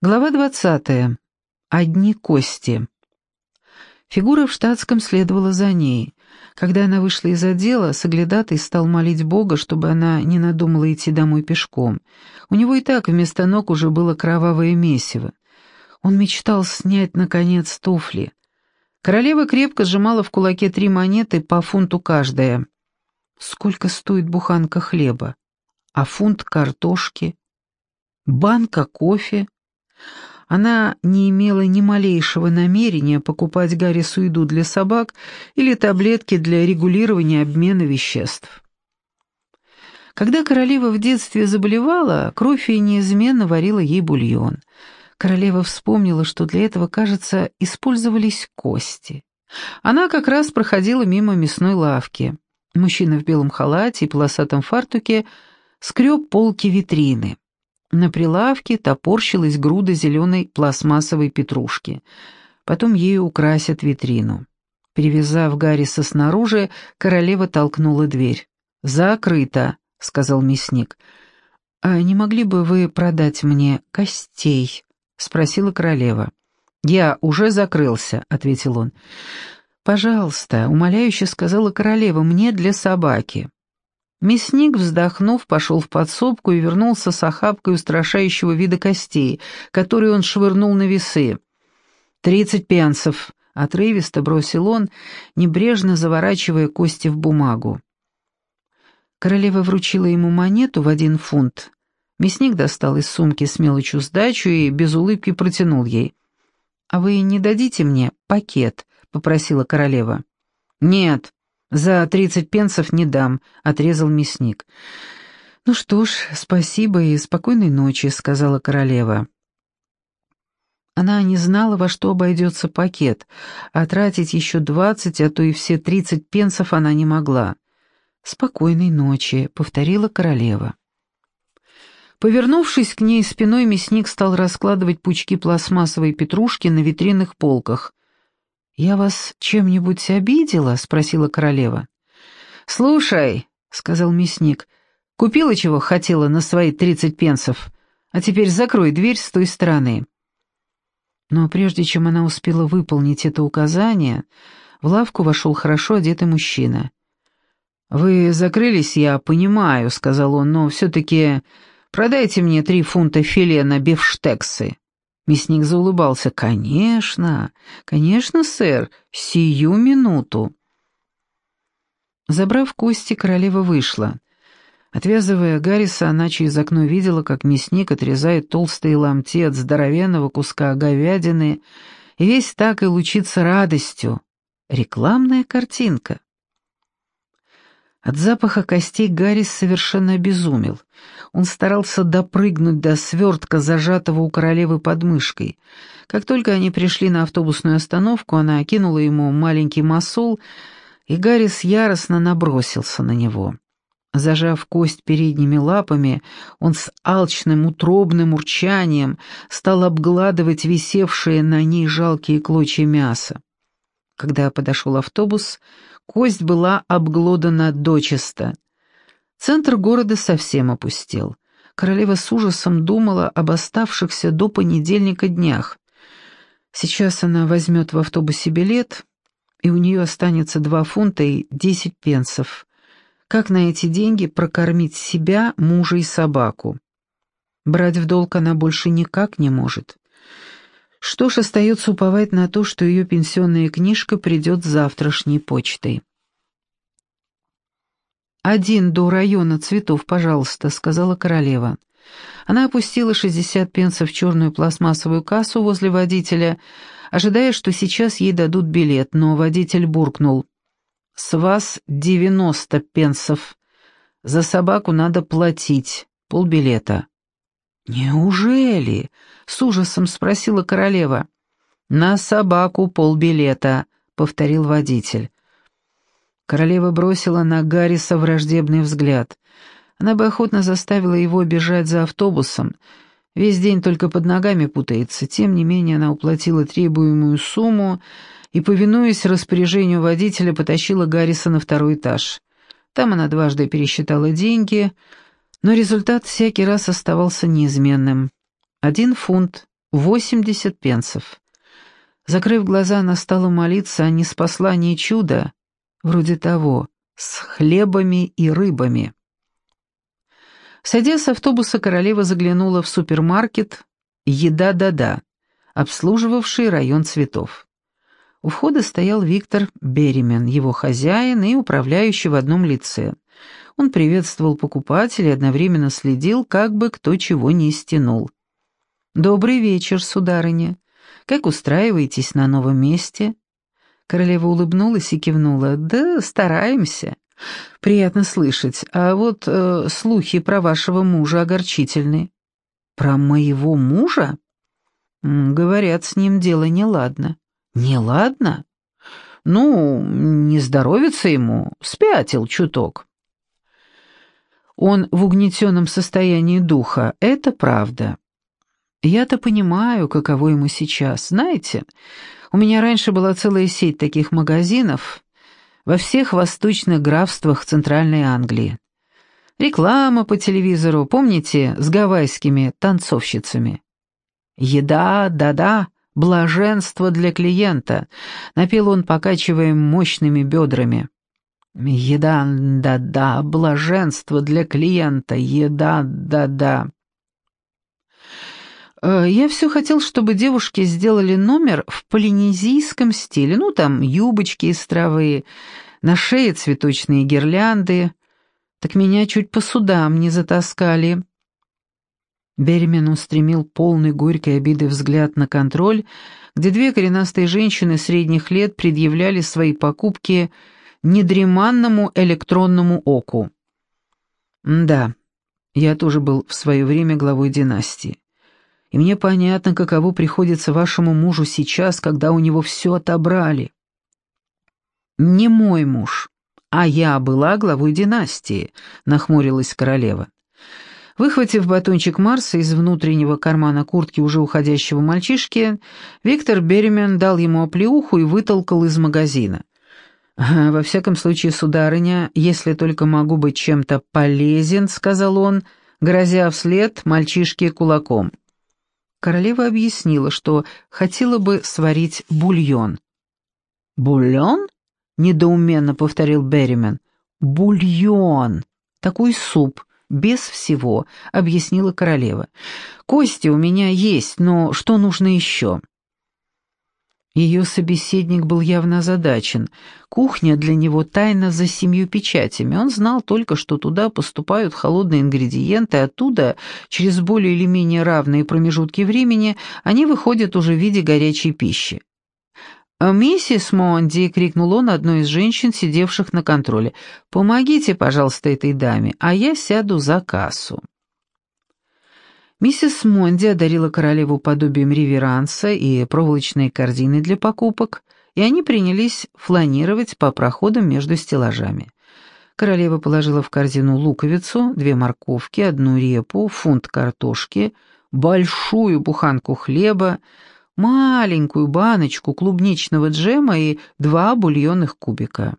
Глава 20. Одни кости. Фигура в штатском следовала за ней. Когда она вышла из отдела, соглядатый стал молить Бога, чтобы она не надумала идти домой пешком. У него и так вместо ног уже было кровавое месиво. Он мечтал снять, наконец, туфли. Королева крепко сжимала в кулаке три монеты по фунту каждая. Сколько стоит буханка хлеба? А фунт картошки? Банка кофе? Она не имела ни малейшего намерения покупать Гаррису еду для собак или таблетки для регулирования обмена веществ. Когда королева в детстве заболевала, кровь ей неизменно варила ей бульон. Королева вспомнила, что для этого, кажется, использовались кости. Она как раз проходила мимо мясной лавки. Мужчина в белом халате и полосатом фартуке скреб полки витрины. На прилавке топорщилась груда зеленой пластмассовой петрушки. Потом ею украсят витрину. Привязав Гарриса снаружи, королева толкнула дверь. «Закрыто», — сказал мясник. «А не могли бы вы продать мне костей?» — спросила королева. «Я уже закрылся», — ответил он. «Пожалуйста», — умоляюще сказала королева, — «мне для собаки». Мясник, вздохнув, пошел в подсобку и вернулся с охапкой устрашающего вида костей, которые он швырнул на весы. «Тридцать пенсов», — отрывисто бросил он, небрежно заворачивая кости в бумагу. Королева вручила ему монету в один фунт. Мясник достал из сумки с мелочью сдачу и без улыбки протянул ей. «А вы не дадите мне пакет?» — попросила королева. «Нет», «За тридцать пенсов не дам», — отрезал мясник. «Ну что ж, спасибо и спокойной ночи», — сказала королева. Она не знала, во что обойдется пакет, а тратить еще двадцать, а то и все тридцать пенсов она не могла. «Спокойной ночи», — повторила королева. Повернувшись к ней спиной, мясник стал раскладывать пучки пластмассовой петрушки на витринных полках. «Я вас чем-нибудь обидела?» — спросила королева. «Слушай», — сказал мясник, — «купила чего хотела на свои тридцать пенсов, а теперь закрой дверь с той стороны». Но прежде чем она успела выполнить это указание, в лавку вошел хорошо одетый мужчина. «Вы закрылись, я понимаю», — сказал он, — «но все-таки продайте мне три фунта филе на бифштексы». Мясник заулыбался. «Конечно, конечно, сэр, сию минуту». Забрав кости, королева вышла. Отвязывая Гарриса, она через окно видела, как мясник отрезает толстые ломти от здоровенного куска говядины, и весь так и лучится радостью. Рекламная картинка. От запаха костей Гаррис совершенно обезумел. Он старался допрыгнуть до свертка, зажатого у королевы под мышкой. Как только они пришли на автобусную остановку, она окинула ему маленький масол, и Гаррис яростно набросился на него. Зажав кость передними лапами, он с алчным утробным урчанием стал обгладывать висевшие на ней жалкие клочья мяса. Когда подошел автобус, Кость была обглодана дочисто. Центр города совсем опустел. Королева с ужасом думала об оставшихся до понедельника днях. Сейчас она возьмет в автобусе билет, и у нее останется два фунта и десять пенсов. Как на эти деньги прокормить себя, мужа и собаку? Брать в долг она больше никак не может. Что ж, остается уповать на то, что ее пенсионная книжка придет завтрашней почтой. «Один до района цветов, пожалуйста», — сказала королева. Она опустила шестьдесят пенсов в черную пластмассовую кассу возле водителя, ожидая, что сейчас ей дадут билет, но водитель буркнул. «С вас девяносто пенсов. За собаку надо платить. Полбилета». «Неужели?» — с ужасом спросила королева. «На собаку полбилета», — повторил водитель. Королева бросила на Гарриса враждебный взгляд. Она бы охотно заставила его бежать за автобусом. Весь день только под ногами путается. Тем не менее она уплатила требуемую сумму и, повинуясь распоряжению водителя, потащила Гарриса на второй этаж. Там она дважды пересчитала деньги — но результат всякий раз оставался неизменным. Один фунт 80 пенсов. Закрыв глаза, она стала молиться о неспослании чуда, вроде того, с хлебами и рыбами. Сойдя с автобуса, королева заглянула в супермаркет «Еда да-да», обслуживавший район цветов. У входа стоял Виктор Беремен, его хозяин и управляющий в одном лице. Он приветствовал покупателей и одновременно следил, как бы кто чего не стянул. «Добрый вечер, сударыня. Как устраиваетесь на новом месте?» Королева улыбнулась и кивнула. «Да, стараемся. Приятно слышать. А вот э, слухи про вашего мужа огорчительны». «Про моего мужа?» «Говорят, с ним дело неладно». «Неладно?» «Ну, не здоровится ему, спятил чуток». Он в угнетенном состоянии духа, это правда. Я-то понимаю, каково ему сейчас. Знаете, у меня раньше была целая сеть таких магазинов во всех восточных графствах Центральной Англии. Реклама по телевизору, помните, с гавайскими танцовщицами? Еда, да-да, блаженство для клиента, напел он, покачивая мощными бедрами. Еда, да-да, блаженство для клиента, еда, да-да. Э, я все хотел, чтобы девушки сделали номер в полинезийском стиле. Ну, там юбочки из травы, на шее цветочные гирлянды. Так меня чуть по судам не затаскали. Беремен устремил полный горькой обиды взгляд на контроль, где две коренастые женщины средних лет предъявляли свои покупки недреманному электронному оку. Да, я тоже был в свое время главой династии и мне понятно, каково приходится вашему мужу сейчас, когда у него все отобрали. Не мой муж, а я была главой династии, нахмурилась королева. Выхватив батончик Марса из внутреннего кармана куртки уже уходящего мальчишки, Виктор Беремен дал ему оплеуху и вытолкал из магазина. «Во всяком случае, сударыня, если только могу быть чем-то полезен», — сказал он, грозя вслед мальчишке кулаком. Королева объяснила, что хотела бы сварить бульон. «Бульон?» — недоуменно повторил Берримен. «Бульон! Такой суп, без всего», — объяснила королева. «Кости у меня есть, но что нужно еще?» Ее собеседник был явно озадачен. Кухня для него тайна за семью печатями. Он знал только, что туда поступают холодные ингредиенты, оттуда, через более или менее равные промежутки времени, они выходят уже в виде горячей пищи. «Миссис Монди!» — крикнул он одной из женщин, сидевших на контроле. «Помогите, пожалуйста, этой даме, а я сяду за кассу». Миссис Монди одарила королеву подобием реверанса и проволочной корзины для покупок, и они принялись фланировать по проходам между стеллажами. Королева положила в корзину луковицу, две морковки, одну репу, фунт картошки, большую буханку хлеба, маленькую баночку клубничного джема и два бульонных кубика.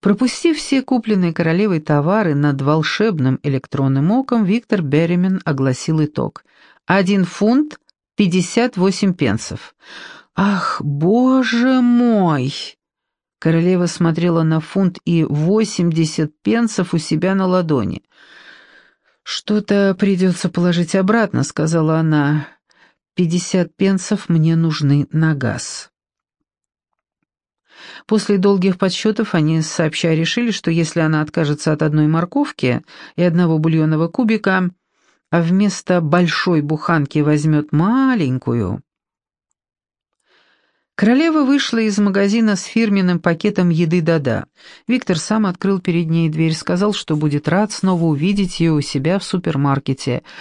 Пропустив все купленные королевой товары над волшебным электронным оком, Виктор Беремен огласил итог. Один фунт пятьдесят восемь пенсов. «Ах, боже мой!» Королева смотрела на фунт и восемьдесят пенсов у себя на ладони. «Что-то придется положить обратно», — сказала она. «Пятьдесят пенсов мне нужны на газ». После долгих подсчетов они сообща решили, что если она откажется от одной морковки и одного бульонного кубика, а вместо большой буханки возьмет маленькую... Королева вышла из магазина с фирменным пакетом еды «Да-да». Виктор сам открыл перед ней дверь, сказал, что будет рад снова увидеть ее у себя в супермаркете —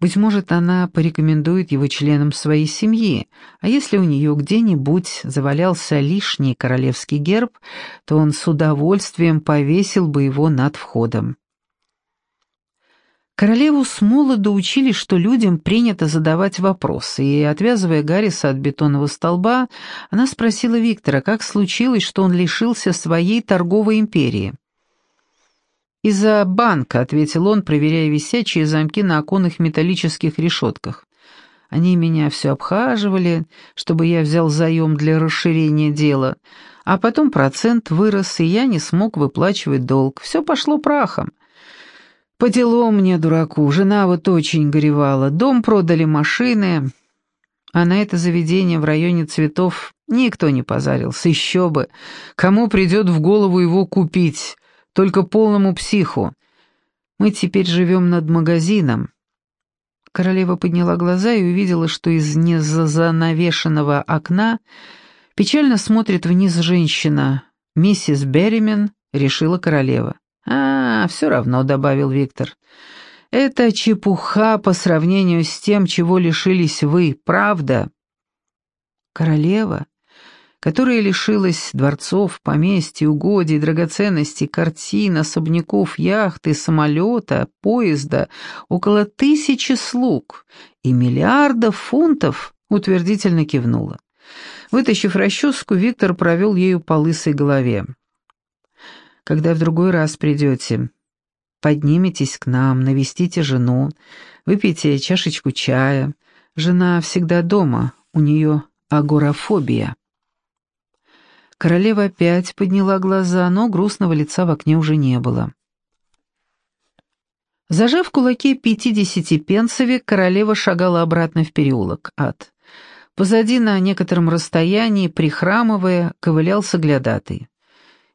быть может, она порекомендует его членам своей семьи, а если у нее где-нибудь завалялся лишний королевский герб, то он с удовольствием повесил бы его над входом. Королеву с молоду учили, что людям принято задавать вопросы, и, отвязывая Гарриса от бетонного столба, она спросила Виктора, как случилось, что он лишился своей торговой империи. «Из-за банка», — ответил он, проверяя висячие замки на оконных металлических решетках. Они меня все обхаживали, чтобы я взял заем для расширения дела, а потом процент вырос, и я не смог выплачивать долг. Все пошло прахом. По делам мне, дураку, жена вот очень горевала, дом продали, машины, а на это заведение в районе цветов никто не позарился, еще бы. Кому придет в голову его купить? Только полному психу. Мы теперь живем над магазином, Королева подняла глаза и увидела, что из незанавешенного окна печально смотрит вниз женщина. «Миссис Берримен», — решила королева. «А, все равно», — добавил Виктор. «Это чепуха по сравнению с тем, чего лишились вы, правда?» Королева которая лишилась дворцов, поместьй, угодий, драгоценностей, картин, особняков, яхты, самолета, поезда, около тысячи слуг и миллиардов фунтов, утвердительно кивнула. Вытащив расческу, Виктор провел ею по лысой голове. «Когда в другой раз придете, подниметесь к нам, навестите жену, выпейте чашечку чая. Жена всегда дома, у нее агорафобия». Королева опять подняла глаза, но грустного лица в окне уже не было. Зажав в кулаке пятидесяти пенсовик, королева шагала обратно в переулок, ад. Позади на некотором расстоянии, прихрамывая, ковылял соглядатый.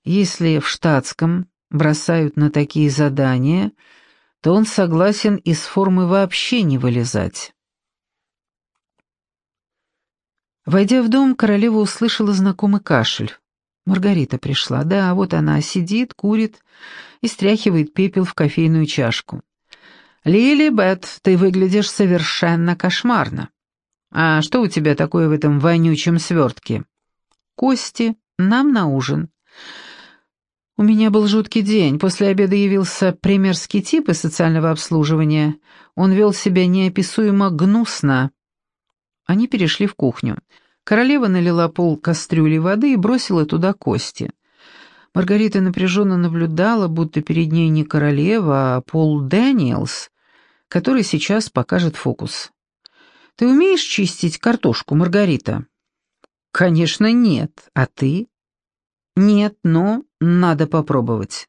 Если в штатском бросают на такие задания, то он согласен из формы вообще не вылезать. Войдя в дом, королева услышала знакомый кашель. Маргарита пришла. Да, вот она сидит, курит и стряхивает пепел в кофейную чашку. «Лили Бет, ты выглядишь совершенно кошмарно. А что у тебя такое в этом вонючем свертке?» «Кости. Нам на ужин». У меня был жуткий день. После обеда явился примерский тип из социального обслуживания. Он вел себя неописуемо гнусно. Они перешли в кухню. Королева налила пол кастрюли воды и бросила туда кости. Маргарита напряженно наблюдала, будто перед ней не королева, а Пол Дэниелс, который сейчас покажет фокус. «Ты умеешь чистить картошку, Маргарита?» «Конечно, нет. А ты?» «Нет, но надо попробовать».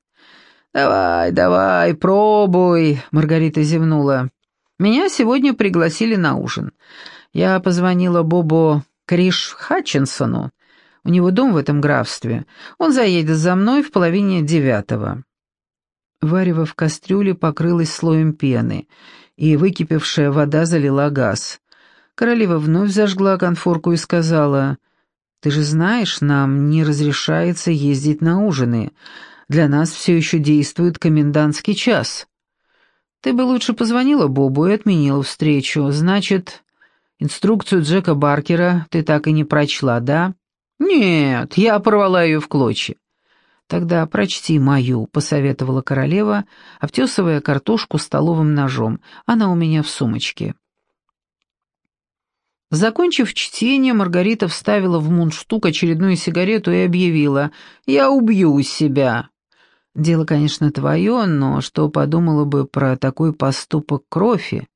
«Давай, давай, пробуй», — Маргарита зевнула. «Меня сегодня пригласили на ужин. Я позвонила Бобу Криш Хатчинсону. У него дом в этом графстве. Он заедет за мной в половине девятого». Варево в кастрюле покрылось слоем пены, и выкипевшая вода залила газ. Королева вновь зажгла конфорку и сказала, «Ты же знаешь, нам не разрешается ездить на ужины. Для нас все еще действует комендантский час». «Ты бы лучше позвонила Бобу и отменила встречу. Значит, Инструкцию Джека Баркера ты так и не прочла, да? Нет, я порвала ее в клочья. Тогда прочти мою, посоветовала королева, обтесывая картошку столовым ножом. Она у меня в сумочке. Закончив чтение, Маргарита вставила в мундштук очередную сигарету и объявила «Я убью себя». Дело, конечно, твое, но что подумала бы про такой поступок крови?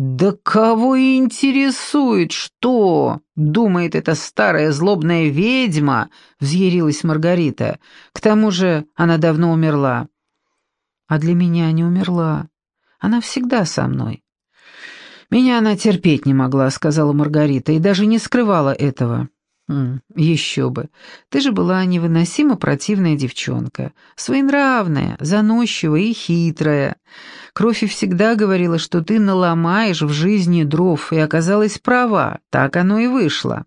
«Да кого интересует, что?» — думает эта старая злобная ведьма, — взъярилась Маргарита. «К тому же она давно умерла». «А для меня не умерла. Она всегда со мной». «Меня она терпеть не могла», — сказала Маргарита, и даже не скрывала этого. «Еще бы. Ты же была невыносимо противная девчонка, своенравная, заносчивая и хитрая. Крофи всегда говорила, что ты наломаешь в жизни дров, и оказалась права, так оно и вышло».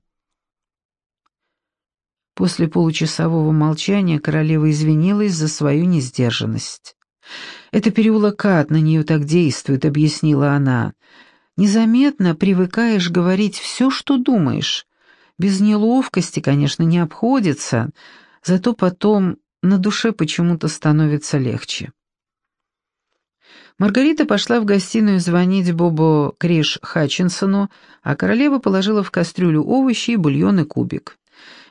После получасового молчания королева извинилась за свою несдержанность. «Это переулок ад на нее так действует», — объяснила она. «Незаметно привыкаешь говорить все, что думаешь» Без неловкости, конечно, не обходится, зато потом на душе почему-то становится легче. Маргарита пошла в гостиную звонить Бобу Криш Хатчинсону, а королева положила в кастрюлю овощи и бульон и кубик.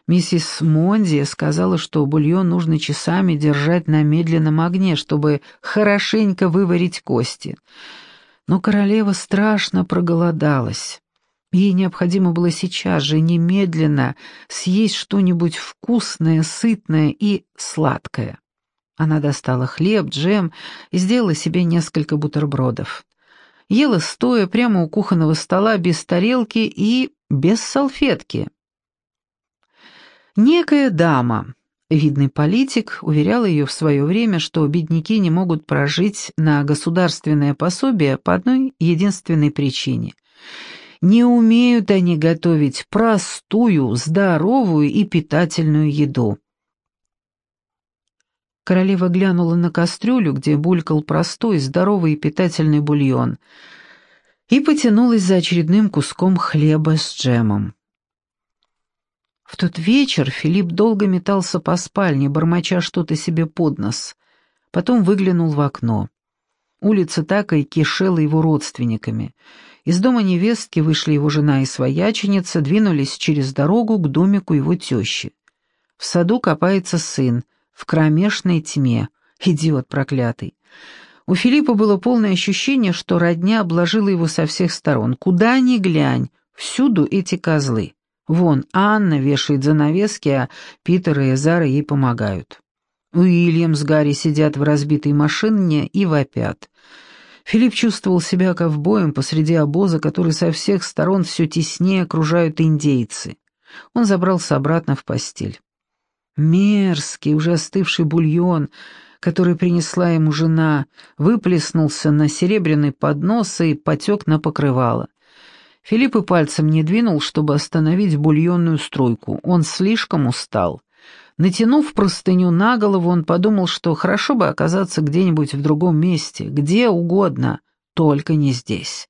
Миссис Монди сказала, что бульон нужно часами держать на медленном огне, чтобы хорошенько выварить кости. Но королева страшно проголодалась. Ей необходимо было сейчас же, немедленно, съесть что-нибудь вкусное, сытное и сладкое. Она достала хлеб, джем и сделала себе несколько бутербродов. Ела стоя прямо у кухонного стола без тарелки и без салфетки. Некая дама, видный политик, уверяла ее в свое время, что бедняки не могут прожить на государственное пособие по одной единственной причине — не умеют они готовить простую, здоровую и питательную еду. Королева глянула на кастрюлю, где булькал простой, здоровый и питательный бульон, и потянулась за очередным куском хлеба с джемом. В тот вечер Филипп долго метался по спальне, бормоча что-то себе под нос. Потом выглянул в окно. Улица так и кишела его родственниками — из дома невестки вышли его жена и свояченица, двинулись через дорогу к домику его тещи. В саду копается сын, в кромешной тьме, идиот проклятый. У Филиппа было полное ощущение, что родня обложила его со всех сторон. Куда ни глянь, всюду эти козлы. Вон, Анна вешает занавески, а Питер и Эзара ей помогают. Уильям с Гарри сидят в разбитой машине и вопят. Филипп чувствовал себя ковбоем посреди обоза, который со всех сторон все теснее окружают индейцы. Он забрался обратно в постель. Мерзкий, уже остывший бульон, который принесла ему жена, выплеснулся на серебряный поднос и потек на покрывало. Филипп и пальцем не двинул, чтобы остановить бульонную струйку. Он слишком устал. Натянув простыню на голову, он подумал, что хорошо бы оказаться где-нибудь в другом месте, где угодно, только не здесь.